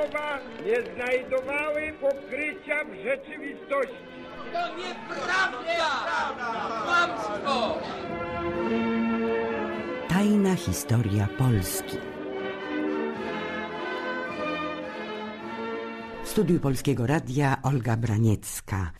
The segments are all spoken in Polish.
słowa nie znajdowały pokrycia w rzeczywistości. To nieprawda! Kłamstwo! Tajna historia Polski. W studiu Polskiego Radia Olga Braniecka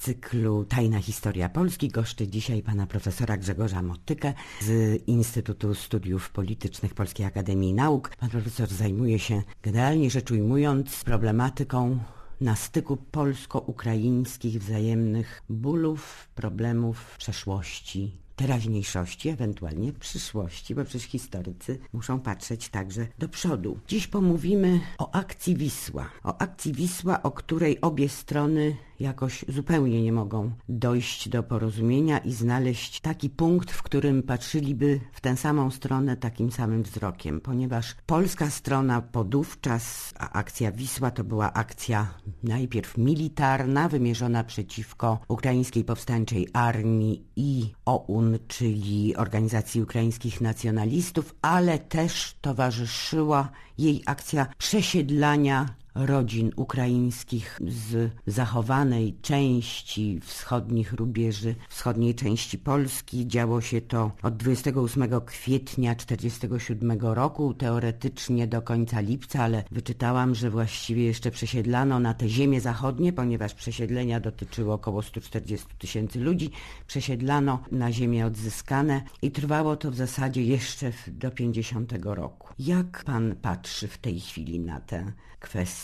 cyklu Tajna Historia Polski goszczy dzisiaj pana profesora Grzegorza Motykę z Instytutu Studiów Politycznych Polskiej Akademii Nauk. Pan profesor zajmuje się generalnie rzecz ujmując problematyką na styku polsko-ukraińskich wzajemnych bólów, problemów, przeszłości, teraźniejszości, ewentualnie przyszłości, bo przecież historycy muszą patrzeć także do przodu. Dziś pomówimy o akcji Wisła. O akcji Wisła, o której obie strony jakoś zupełnie nie mogą dojść do porozumienia i znaleźć taki punkt, w którym patrzyliby w tę samą stronę takim samym wzrokiem, ponieważ polska strona podówczas, a akcja Wisła to była akcja najpierw militarna, wymierzona przeciwko ukraińskiej powstańczej armii i OUN, czyli Organizacji Ukraińskich Nacjonalistów, ale też towarzyszyła jej akcja przesiedlania rodzin ukraińskich z zachowanej części wschodnich rubieży, wschodniej części Polski. Działo się to od 28 kwietnia 1947 roku, teoretycznie do końca lipca, ale wyczytałam, że właściwie jeszcze przesiedlano na te ziemie zachodnie, ponieważ przesiedlenia dotyczyło około 140 tysięcy ludzi. Przesiedlano na ziemie odzyskane i trwało to w zasadzie jeszcze do 50 roku. Jak pan patrzy w tej chwili na tę kwestię,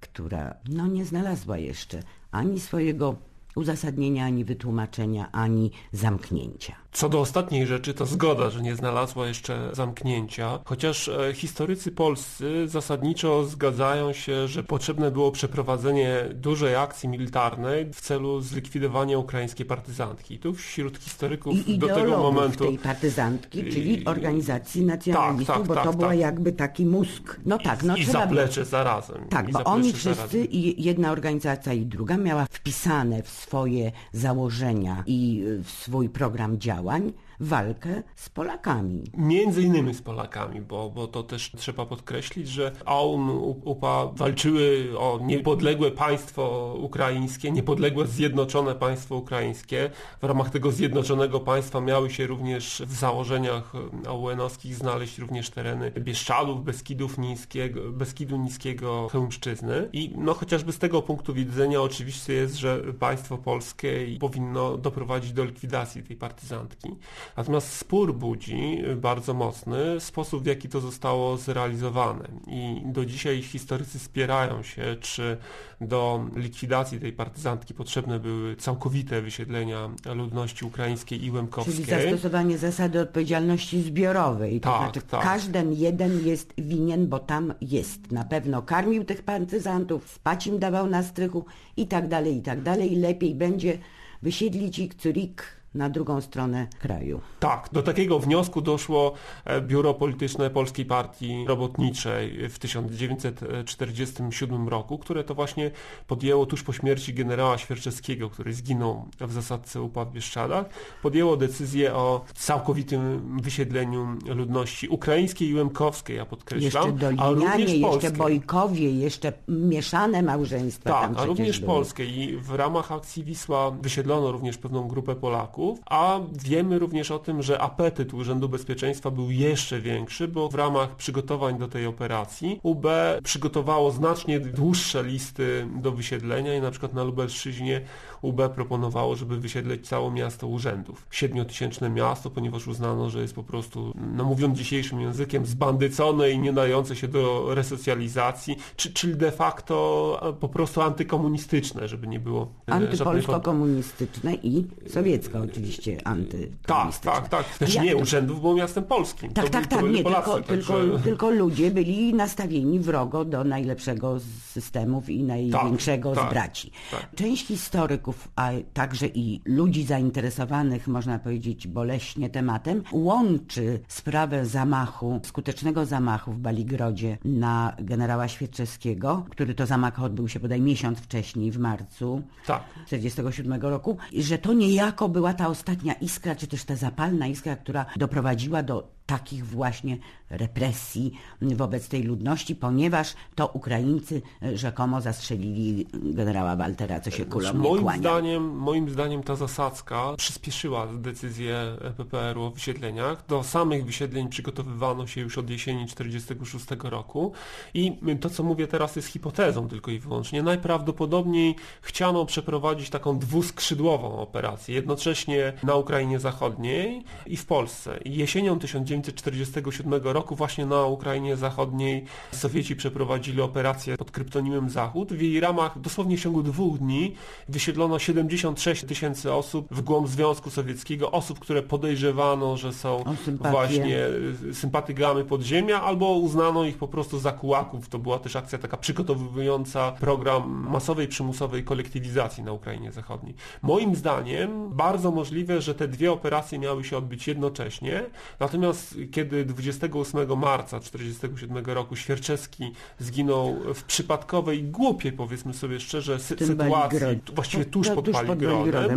która no, nie znalazła jeszcze ani swojego uzasadnienia, ani wytłumaczenia, ani zamknięcia. Co do ostatniej rzeczy, to zgoda, że nie znalazła jeszcze zamknięcia, chociaż e, historycy polscy zasadniczo zgadzają się, że potrzebne było przeprowadzenie dużej akcji militarnej w celu zlikwidowania ukraińskiej partyzantki. Tu wśród historyków I do tego momentu... tej partyzantki, czyli organizacji nacjonalistów, Tak, tak, bo tak, to była tak. jakby taki mózg. No tak, no I trzeba zaplecze zarazem. Tak, I bo oni wszyscy, i jedna organizacja i druga, miała wpisane w swoje założenia i y, swój program działań walkę z Polakami. Między innymi z Polakami, bo, bo to też trzeba podkreślić, że AUN, UPA walczyły o niepodległe państwo ukraińskie, niepodległe zjednoczone państwo ukraińskie. W ramach tego zjednoczonego państwa miały się również w założeniach AUN-owskich znaleźć również tereny Bieszczadów, Beskidów Niskiego, Beskidu Niskiego, Chełmszczyzny. I no chociażby z tego punktu widzenia oczywiście jest, że państwo polskie powinno doprowadzić do likwidacji tej partyzantki. Natomiast spór budzi bardzo mocny sposób, w jaki to zostało zrealizowane. I do dzisiaj historycy spierają się, czy do likwidacji tej partyzantki potrzebne były całkowite wysiedlenia ludności ukraińskiej i łemkowskiej. Czyli zastosowanie zasady odpowiedzialności zbiorowej. To Tak, znaczy tak. każdy jeden jest winien, bo tam jest. Na pewno karmił tych partyzantów, spać im dawał na strychu i tak dalej, i tak dalej. Lepiej będzie wysiedlić ich curik na drugą stronę kraju. Tak, do takiego wniosku doszło e, Biuro Polityczne Polskiej Partii Robotniczej w 1947 roku, które to właśnie podjęło tuż po śmierci generała Świerczewskiego, który zginął w zasadce UPA w Bieszczadach, podjęło decyzję o całkowitym wysiedleniu ludności ukraińskiej i łemkowskiej, ja podkreślam, Jeszcze a dolinianie, również jeszcze polskiej. bojkowie, jeszcze mieszane małżeństwa Tak, a również były. polskie i w ramach akcji Wisła wysiedlono również pewną grupę Polaków, a wiemy również o tym, że apetyt Urzędu Bezpieczeństwa był jeszcze większy, bo w ramach przygotowań do tej operacji UB przygotowało znacznie dłuższe listy do wysiedlenia i na przykład na Lubelszczyźnie UB proponowało, żeby wysiedleć całe miasto urzędów. Siedmiotysięczne miasto, ponieważ uznano, że jest po prostu, no mówiąc dzisiejszym językiem, zbandycone i nie dające się do resocjalizacji, czy, czyli de facto e, po prostu antykomunistyczne, żeby nie było e, Antypolsko-komunistyczne i sowiecko oczywiście tak, antykomunistyczne. tak, tak. Znaczy Ja- nie urzędów, bo miastem polskim. Tak, to, tak, to tak, byli nie, Polacy, tylko, tylko, także- tylko ludzie byli nastawieni wrogo do najlepszego z systemów i największego tak, z braci. tak. Część historyków, a także i ludzi zainteresowanych, można powiedzieć, boleśnie tematem, łączy sprawę zamachu, skutecznego zamachu w Baligrodzie na generała Świerczewskiego, który to zamach odbył się bodaj miesiąc wcześniej, w marcu Tak. 1947 roku, że to niejako była ta ostatnia iskra, czy też ta zapalna iskra, która doprowadziła do takich właśnie represji wobec tej ludności, ponieważ to Ukraińcy rzekomo zastrzelili generała Waltera, co się kulą Moim kłania. zdaniem, moim zdaniem ta zasadzka przyspieszyła decyzję PPR-u o wysiedleniach. Do samych wysiedleń przygotowywano się już od jesieni 1946 roku i to, co mówię teraz, jest hipotezą tylko i wyłącznie. Najprawdopodobniej chciano przeprowadzić taką dwuskrzydłową operację, jednocześnie na Ukrainie Zachodniej i w Polsce. Jesienią 1947 roku właśnie na Ukrainie Zachodniej Sowieci przeprowadzili operację pod kryptonimem Zachód. W jej ramach dosłownie w ciągu dwóch dni wysiedlono 76 tysięcy osób w głąb Związku Sowieckiego, osób, które podejrzewano, że są właśnie y, sympatykami podziemia, albo uznano ich po prostu za kułaków. To była też akcja taka przygotowująca program masowej, przymusowej kolektywizacji na Ukrainie Zachodniej. Moim zdaniem bardzo możliwe, że te dwie operacje miały się odbyć jednocześnie, natomiast kiedy 28 marca 1947 roku Świerczewski zginął w przypadkowej, głupiej powiedzmy sobie szczerze, sy- sytuacji, właściwie tuż No, pod tuż.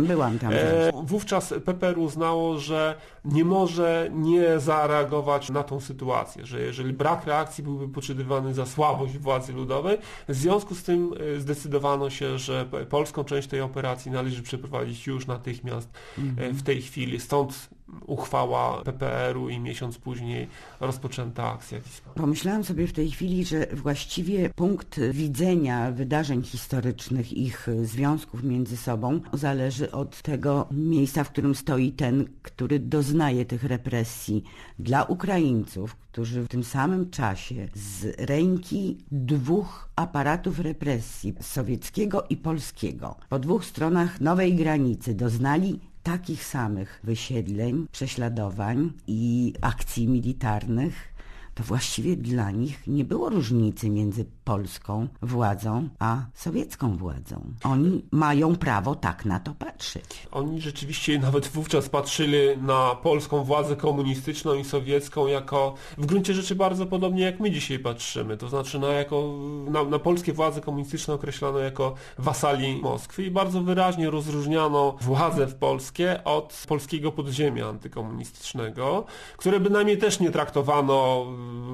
Byłam tam e, wówczas PPR uznało, że nie może nie zareagować na tą sytuację, że jeżeli brak reakcji byłby poczytywany za słabość władzy ludowej, w związku z tym e, zdecydowano się, że polską część tej operacji należy przeprowadzić już natychmiast e, w tej chwili. Stąd uchwała PPR-u i miesiąc później rozpoczęta akcja Wisła. Pomyślałam sobie w tej chwili, że właściwie punkt widzenia wydarzeń historycznych, ich związków między sobą zależy od tego miejsca, w którym stoi ten, który doznaje tych represji. Dla Ukraińców, którzy w tym samym czasie z ręki dwóch aparatów represji, sowieckiego i polskiego, po dwóch stronach nowej granicy doznali takich samych wysiedleń, prześladowań i akcji militarnych, to właściwie dla nich nie było różnicy między polską władzą a sowiecką władzą. Oni mają prawo tak na to patrzeć. Oni rzeczywiście nawet wówczas patrzyli na polską władzę komunistyczną i sowiecką jako w gruncie rzeczy bardzo podobnie jak my dzisiaj patrzymy. To znaczy na, jako, na, na polskie władze komunistyczne określano jako wasali Moskwy i bardzo wyraźnie rozróżniano władzę w Polskie od polskiego podziemia antykomunistycznego, które bynajmniej też nie traktowano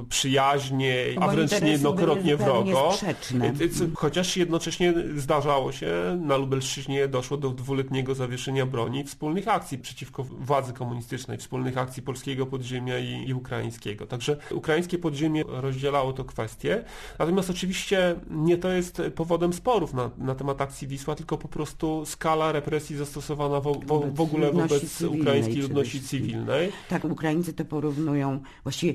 przyjaźnie, a wręcz niejednokrotnie wrogo. sprzeczne. Y, co- Chociaż jednocześnie zdarzało się, na Lubelszczyźnie doszło do dwuletniego zawieszenia broni wspólnych akcji przeciwko władzy komunistycznej, wspólnych akcji polskiego podziemia i, i ukraińskiego. Także ukraińskie podziemie rozdzielało to kwestie. Natomiast oczywiście nie to jest powodem sporów na, na temat akcji Wisła, tylko po prostu skala represji zastosowana wo, wo, w ogóle wobec cywilnej ukraińskiej ludności cywilnej. Tak, Ukraińcy to porównują, właściwie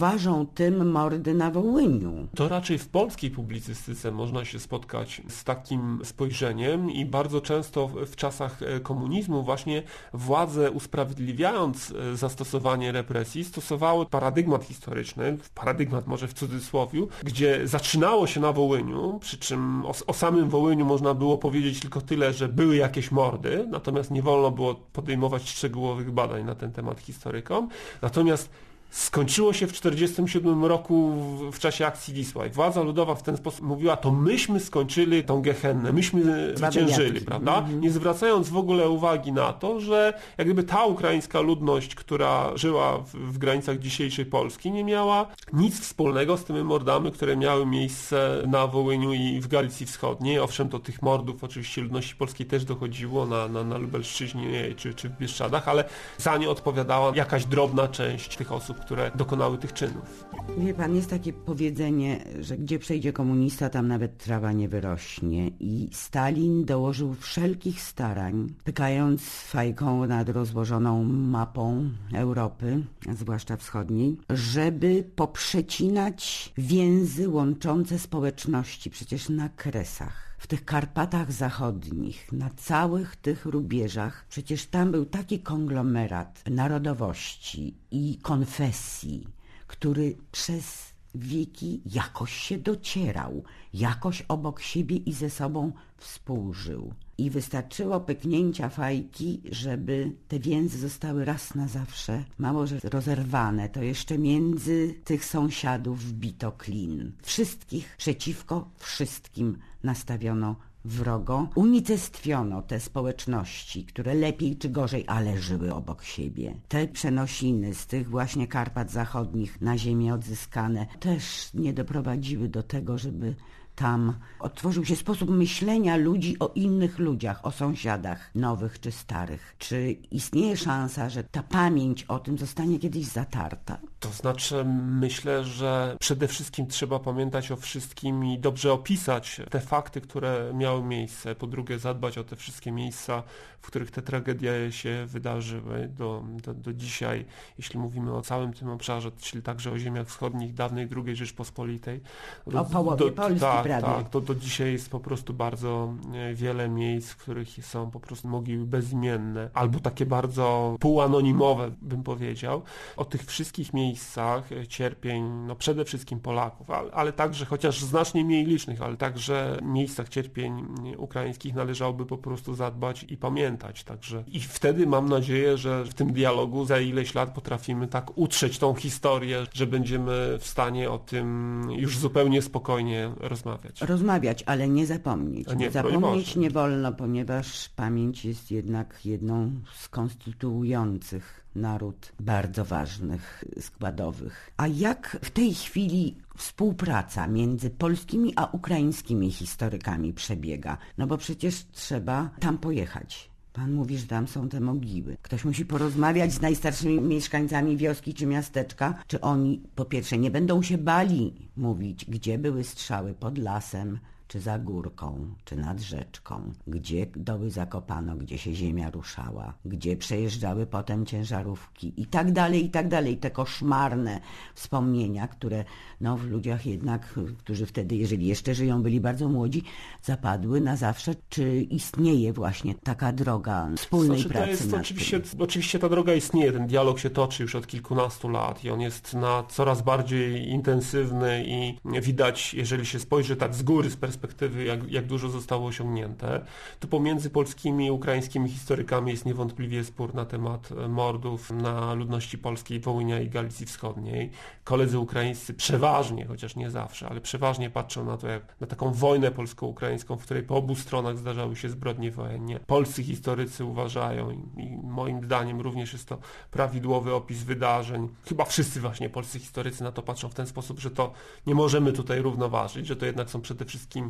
równoważą tym mordy na Wołyniu. To raczej w polskiej publicystyce można się spotkać z takim spojrzeniem i bardzo często w- w czasach e, komunizmu właśnie władze usprawiedliwiając e, zastosowanie represji stosowały paradygmat historyczny, paradygmat może w cudzysłowiu, gdzie zaczynało się na Wołyniu, przy czym o, o samym Wołyniu można było powiedzieć tylko tyle, że były jakieś mordy, natomiast nie wolno było podejmować szczegółowych badań na ten temat historykom. Natomiast skończyło się w 1947 roku w, w czasie akcji Wisła i władza ludowa w ten sposób mówiła, to myśmy skończyli tą gehennę, myśmy zwyciężyli, prawda? Nie zwracając w ogóle uwagi na to, że jak gdyby ta ukraińska ludność, która żyła w, w granicach dzisiejszej Polski, nie miała nic wspólnego z tymi mordami, które miały miejsce na Wołyniu i w Galicji Wschodniej. Owszem, do tych mordów oczywiście ludności polskiej też dochodziło na, na, na Lubelszczyźnie czy, czy w Bieszczadach, ale za nie odpowiadała jakaś drobna część tych osób, które dokonały tych czynów. Wie pan, jest takie powiedzenie, że gdzie przejdzie komunista, tam nawet trawa nie wyrośnie. I Stalin dołożył wszelkich starań, pykając fajką nad rozłożoną mapą Europy, zwłaszcza wschodniej, żeby poprzecinać więzy łączące społeczności, przecież na kresach. W tych Karpatach Zachodnich, na całych tych rubieżach, przecież tam był taki konglomerat narodowości i konfesji, który przez wieki jakoś się docierał, jakoś obok siebie i ze sobą współżył. I wystarczyło pyknięcia fajki, żeby te więzy zostały raz na zawsze, mało że rozerwane, to jeszcze między tych sąsiadów wbito klin. Wszystkich przeciwko wszystkim nastawiono wrogo, unicestwiono te społeczności, które lepiej czy gorzej, ale żyły obok siebie. Te przenosiny z tych właśnie Karpat Zachodnich na ziemię odzyskane też nie doprowadziły do tego, żeby tam otworzył się sposób myślenia ludzi o innych ludziach, o sąsiadach, nowych czy starych. Czy istnieje szansa, że ta pamięć o tym zostanie kiedyś zatarta? To znaczy, myślę, że przede wszystkim trzeba pamiętać o wszystkim i dobrze opisać te fakty, które miały miejsce. Po drugie, zadbać o te wszystkie miejsca, w których te tragedie się wydarzyły do, do, do dzisiaj, jeśli mówimy o całym tym obszarze, czyli także o ziemiach wschodnich dawnej II Rzeczpospolitej. O połowie do, Polski tak, Tak, to do dzisiaj jest po prostu bardzo e, wiele miejsc, w których są po prostu mogiły bezimienne, albo takie bardzo półanonimowe, bym powiedział. O tych wszystkich miejscach e, cierpień, no przede wszystkim Polaków, ale, ale także, chociaż znacznie mniej licznych, ale także miejscach cierpień ukraińskich należałoby po prostu zadbać i pamiętać. Także i wtedy mam nadzieję, że w tym dialogu za ileś lat potrafimy tak utrzeć tą historię, że będziemy w stanie o tym już zupełnie spokojnie rozmawiać. Rozmawiać, ale nie zapomnieć. A nie, broń zapomnieć nie wolno, ponieważ pamięć jest jednak jedną z konstytuujących naród bardzo ważnych składowych. A jak w tej chwili współpraca między polskimi a ukraińskimi historykami przebiega? No bo przecież trzeba tam pojechać. Pan mówi, że tam są te mogiły. Ktoś musi porozmawiać z najstarszymi mieszkańcami wioski czy miasteczka, czy oni po pierwsze nie będą się bali mówić, gdzie były strzały pod lasem, czy za górką, czy nad rzeczką, gdzie doły zakopano, gdzie się ziemia ruszała, gdzie przejeżdżały potem ciężarówki i tak dalej, i tak dalej. Te koszmarne wspomnienia, które no, w ludziach jednak, którzy wtedy, jeżeli jeszcze żyją, byli bardzo młodzi, zapadły na zawsze. Czy istnieje właśnie taka droga wspólnej Znaczy, pracy to jest oczywiście, tym? oczywiście ta droga istnieje, ten dialog się toczy już od kilkunastu lat i on jest na coraz bardziej intensywny i widać, jeżeli się spojrzy tak z góry, z perspektywy, jak, jak dużo zostało osiągnięte, to pomiędzy polskimi i ukraińskimi historykami jest niewątpliwie spór na temat e, mordów na ludności polskiej, Wołynia i Galicji Wschodniej. Koledzy ukraińscy przeważnie, chociaż nie zawsze, ale przeważnie patrzą na to jak na taką wojnę polsko-ukraińską, w której po obu stronach zdarzały się zbrodnie wojenne. Polscy historycy uważają i, i moim zdaniem również jest to prawidłowy opis wydarzeń. Chyba wszyscy właśnie polscy historycy na to patrzą w ten sposób, że to nie możemy tutaj równoważyć, że to jednak są przede wszystkim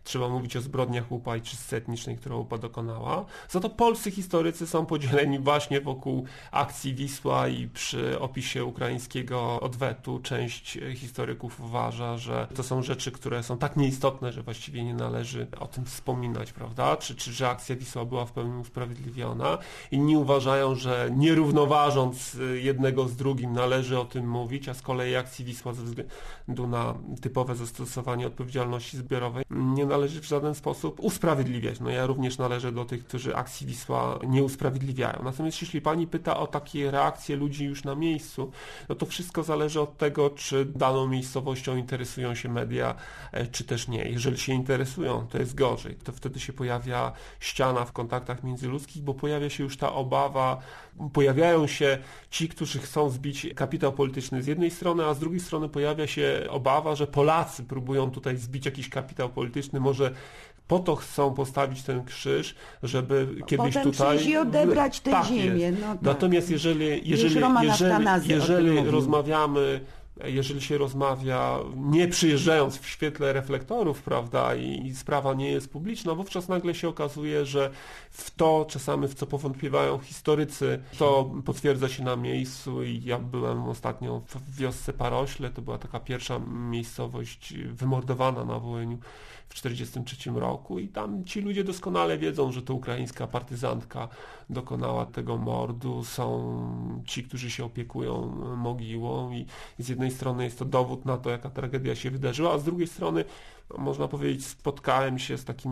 trzeba mówić o zbrodniach UPA i czystce etnicznej, którą UPA dokonała. Za to polscy historycy są podzieleni właśnie wokół akcji Wisła i przy opisie ukraińskiego odwetu część historyków uważa, że to są rzeczy, które są tak nieistotne, że właściwie nie należy o tym wspominać, prawda? Czy, czy że akcja Wisła była w pełni usprawiedliwiona. Inni uważają, że nie równoważąc jednego z drugim należy o tym mówić, a z kolei akcji Wisła ze względu na typowe zastosowanie odpowiedzialności zbiorowej nie należy w żaden sposób usprawiedliwiać. No ja również należę do tych, którzy akcji Wisła nie usprawiedliwiają. Natomiast jeśli pani pyta o takie reakcje ludzi już na miejscu, no to wszystko zależy od tego, czy daną miejscowością interesują się media, e, czy też nie. Jeżeli się interesują, to jest gorzej. To wtedy się pojawia ściana w kontaktach międzyludzkich, bo pojawia się już ta obawa, pojawiają się ci, którzy chcą zbić kapitał polityczny z jednej strony, a z drugiej strony pojawia się obawa, że Polacy próbują tutaj zbić jakiś kapitał polityczny, może po to chcą postawić ten krzyż, żeby kiedyś Potem tutaj... i odebrać tę Tak ziemię, no tak. Natomiast jeżeli, jeżeli, jeżeli, jeżeli rozmawiamy jeżeli się rozmawia, nie przyjeżdżając w świetle reflektorów, prawda, i, i sprawa nie jest publiczna, wówczas nagle się okazuje, że w to czasami, w co powątpiewają historycy, to potwierdza się na miejscu i ja byłem ostatnio w wiosce Parośle, to była taka pierwsza miejscowość wymordowana na Wołyniu w 1943 roku i tam ci ludzie doskonale wiedzą, że to ukraińska partyzantka dokonała tego mordu. Są ci, którzy się opiekują mogiłą i z jednej strony jest to dowód na to, jaka tragedia się wydarzyła, a z drugiej strony można powiedzieć, spotkałem się z takim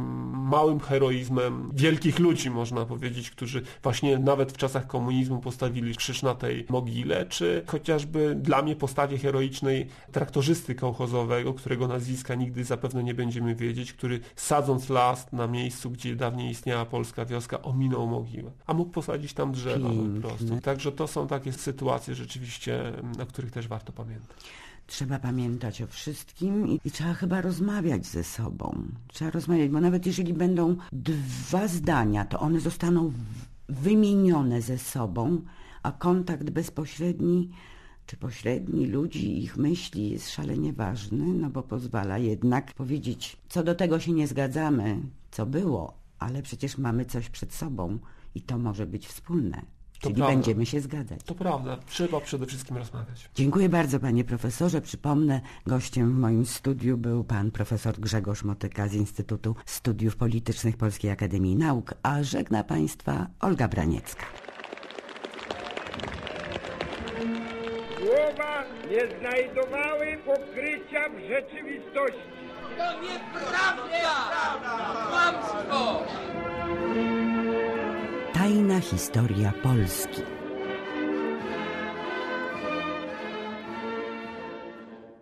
małym heroizmem wielkich ludzi, można powiedzieć, którzy właśnie nawet w czasach komunizmu postawili krzyż na tej mogile, czy chociażby dla mnie postawie heroicznej traktorzysty kołchozowego, którego nazwiska nigdy zapewne nie będziemy wiedzieć, który sadząc las na miejscu, gdzie dawniej istniała polska wioska, ominął mogiłę, a mógł posadzić tam drzewa po prostu. Także to są takie sytuacje rzeczywiście, o których też warto pamiętać. Trzeba pamiętać o wszystkim i, i trzeba chyba rozmawiać ze sobą. Trzeba rozmawiać, bo nawet jeżeli będą dwa zdania, to one zostaną wymienione ze sobą, a kontakt bezpośredni czy pośredni ludzi ich myśli jest szalenie ważny, no bo pozwala jednak powiedzieć, co do tego się nie zgadzamy, co było, ale przecież mamy coś przed sobą i to może być wspólne. To Czyli prawda. będziemy się zgadzać. To prawda, trzeba przede wszystkim rozmawiać. Dziękuję bardzo panie profesorze. Przypomnę, gościem w moim studiu był pan profesor Grzegorz Motyka z Instytutu Studiów Politycznych Polskiej Akademii Nauk, a żegna państwa Olga Braniecka. Słowa nie znajdowały pokrycia w rzeczywistości. To nieprawda! Kłamstwo! Tajna historia Polski.